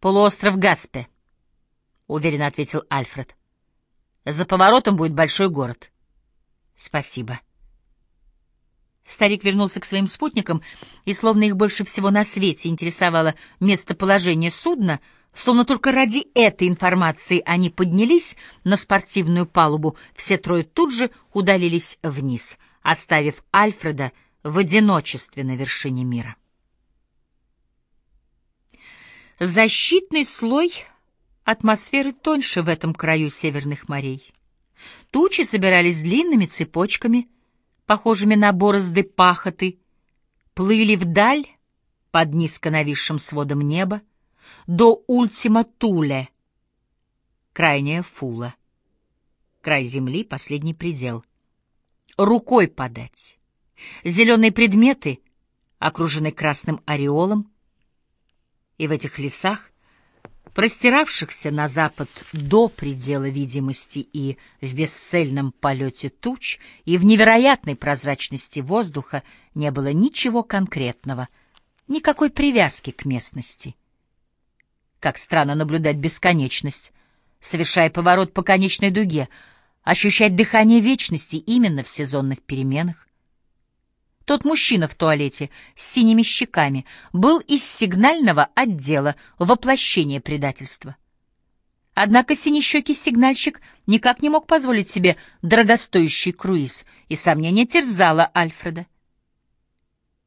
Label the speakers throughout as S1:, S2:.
S1: «Полуостров Гаспе», — уверенно ответил Альфред. «За поворотом будет большой город». «Спасибо». Старик вернулся к своим спутникам, и, словно их больше всего на свете интересовало местоположение судна, словно только ради этой информации они поднялись на спортивную палубу, все трое тут же удалились вниз, оставив Альфреда в одиночестве на вершине мира. Защитный слой атмосферы тоньше в этом краю северных морей. Тучи собирались длинными цепочками, похожими на борозды пахоты, плыли вдаль под низко нависшим сводом неба до Ультима Туле, крайняя Фула, край земли, последний предел. Рукой подать. Зеленые предметы окружены красным ореолом, и в этих лесах, простиравшихся на запад до предела видимости и в бесцельном полете туч, и в невероятной прозрачности воздуха не было ничего конкретного, никакой привязки к местности. Как странно наблюдать бесконечность, совершая поворот по конечной дуге, ощущать дыхание вечности именно в сезонных переменах. Тот мужчина в туалете с синими щеками был из сигнального отдела воплощения предательства. Однако синещекий сигнальщик никак не мог позволить себе дорогостоящий круиз, и сомнение терзало Альфреда.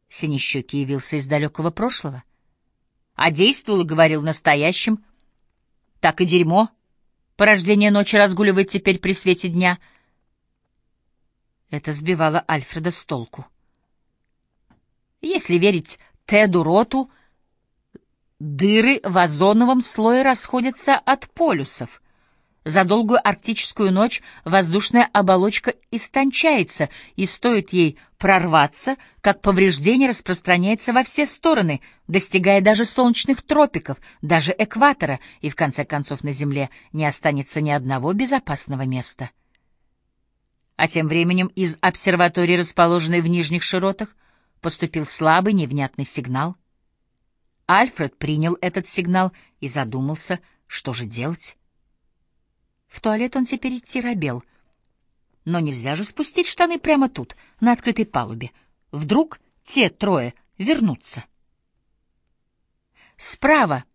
S1: Синещекий явился из далекого прошлого, а действовал и говорил настоящим. Так и дерьмо. Порождение ночи разгуливает теперь при свете дня. Это сбивало Альфреда с толку. Если верить Теду Роту, дыры в озоновом слое расходятся от полюсов. За долгую арктическую ночь воздушная оболочка истончается, и стоит ей прорваться, как повреждение распространяется во все стороны, достигая даже солнечных тропиков, даже экватора, и в конце концов на Земле не останется ни одного безопасного места. А тем временем из обсерватории, расположенной в нижних широтах, поступил слабый невнятный сигнал. Альфред принял этот сигнал и задумался, что же делать. В туалет он теперь идти робел. Но нельзя же спустить штаны прямо тут, на открытой палубе. Вдруг те трое вернутся. Справа,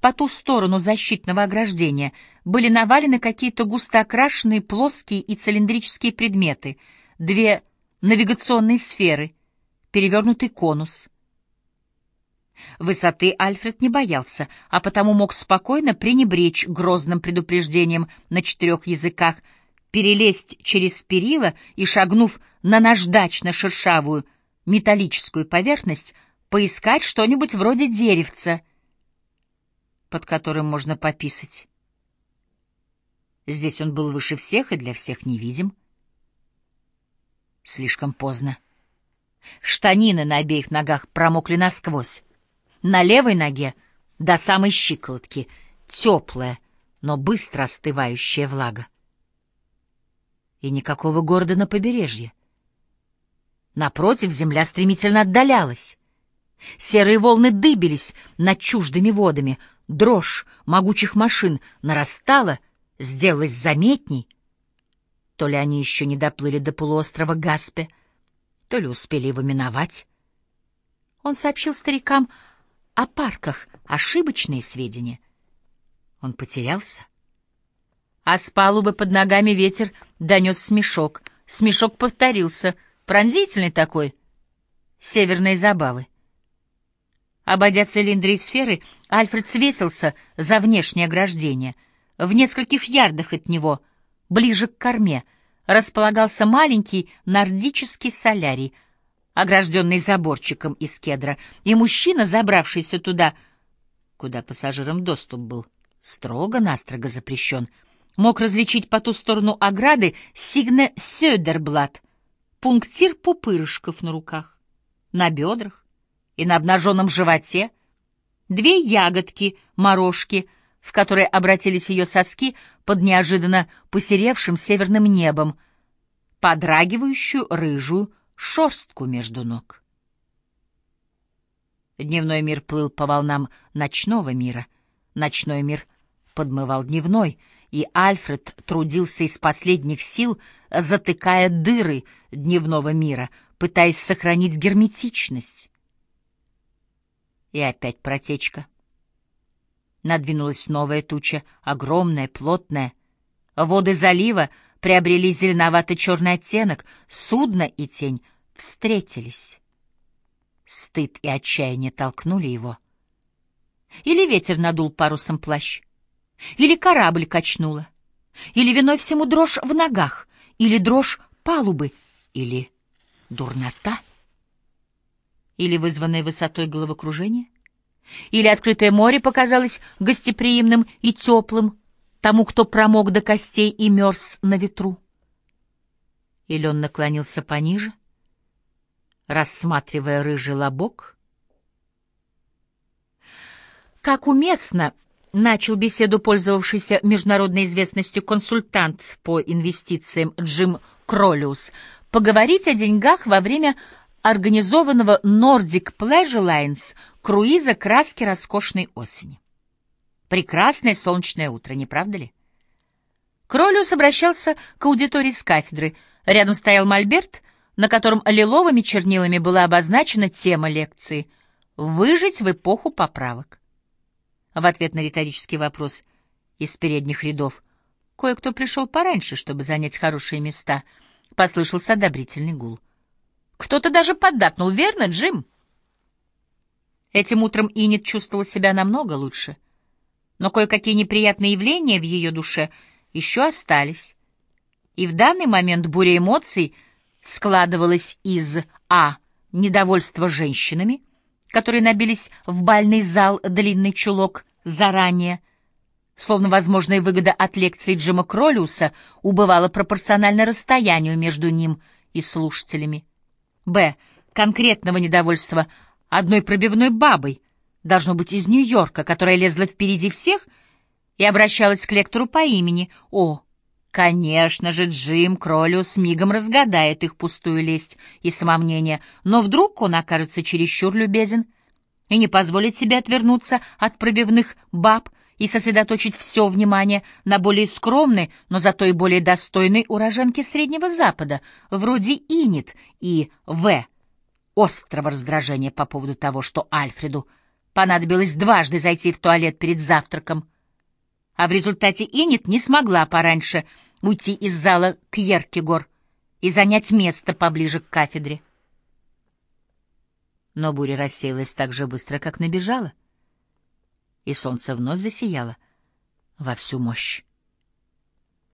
S1: по ту сторону защитного ограждения, были навалены какие-то густо окрашенные плоские и цилиндрические предметы, две навигационные сферы — перевернутый конус. Высоты Альфред не боялся, а потому мог спокойно пренебречь грозным предупреждением на четырех языках, перелезть через перила и, шагнув на наждачно-шершавую металлическую поверхность, поискать что-нибудь вроде деревца, под которым можно пописать. Здесь он был выше всех и для всех невидим. Слишком поздно. Штанины на обеих ногах промокли насквозь. На левой ноге до самой щиколотки теплая, но быстро остывающая влага. И никакого города на побережье. Напротив, земля стремительно отдалялась. Серые волны дыбились над чуждыми водами, дрожь могучих машин нарастала, сделалась заметней. То ли они еще не доплыли до полуострова Гаспе, то ли успели его миновать. Он сообщил старикам о парках ошибочные сведения. Он потерялся. А с палубы под ногами ветер донес смешок. Смешок повторился, пронзительный такой. Северные забавы. Обойдя цилиндры и сферы, Альфред свесился за внешнее ограждение. В нескольких ярдах от него, ближе к корме — располагался маленький нордический солярий, огражденный заборчиком из кедра, и мужчина, забравшийся туда, куда пассажирам доступ был строго-настрого запрещен, мог различить по ту сторону ограды сигне Сёдерблат, пунктир пупырышков на руках, на бедрах и на обнаженном животе, две ягодки, морожки — в которой обратились ее соски под неожиданно посеревшим северным небом, подрагивающую рыжую шерстку между ног. Дневной мир плыл по волнам ночного мира, Ночной мир подмывал дневной, и Альфред трудился из последних сил, затыкая дыры дневного мира, пытаясь сохранить герметичность. И опять протечка. Надвинулась новая туча, огромная, плотная. Воды залива приобрели зеленовато-черный оттенок, судно и тень встретились. Стыд и отчаяние толкнули его. Или ветер надул парусом плащ, или корабль качнуло, или виной всему дрожь в ногах, или дрожь палубы, или дурнота, или вызванное высотой головокружение, или открытое море показалось гостеприимным и теплым тому, кто промок до костей и мерз на ветру. Или он наклонился пониже, рассматривая рыжий лобок. Как уместно начал беседу пользовавшийся международной известностью консультант по инвестициям Джим Кролиус, поговорить о деньгах во время организованного Nordic Pleasure Lines круиза краски роскошной осени. Прекрасное солнечное утро, не правда ли? Кролиус обращался к аудитории с кафедры. Рядом стоял мольберт, на котором лиловыми чернилами была обозначена тема лекции «Выжить в эпоху поправок». В ответ на риторический вопрос из передних рядов кое-кто пришел пораньше, чтобы занять хорошие места. Послышался одобрительный гул. Кто-то даже поддакнул, верно, Джим? Этим утром Инет чувствовала себя намного лучше — но кое-какие неприятные явления в ее душе еще остались. И в данный момент буря эмоций складывалась из а. недовольства женщинами, которые набились в бальный зал длинный чулок заранее, словно возможная выгода от лекции Джима Кролиуса убывала пропорционально расстоянию между ним и слушателями. Б. конкретного недовольства одной пробивной бабой — должно быть из Нью-Йорка, которая лезла впереди всех и обращалась к лектору по имени. О, конечно же, Джим Кролиус мигом разгадает их пустую лесть и самомнение, но вдруг он окажется чересчур любезен и не позволит себе отвернуться от пробивных баб и сосредоточить все внимание на более скромной, но зато и более достойной уроженке Среднего Запада, вроде Инит и В. Острого раздражения по поводу того, что Альфреду понадобилось дважды зайти в туалет перед завтраком, а в результате Инет не смогла пораньше уйти из зала к Еркигор и занять место поближе к кафедре. Но буря рассеялась так же быстро, как набежала, и солнце вновь засияло во всю мощь.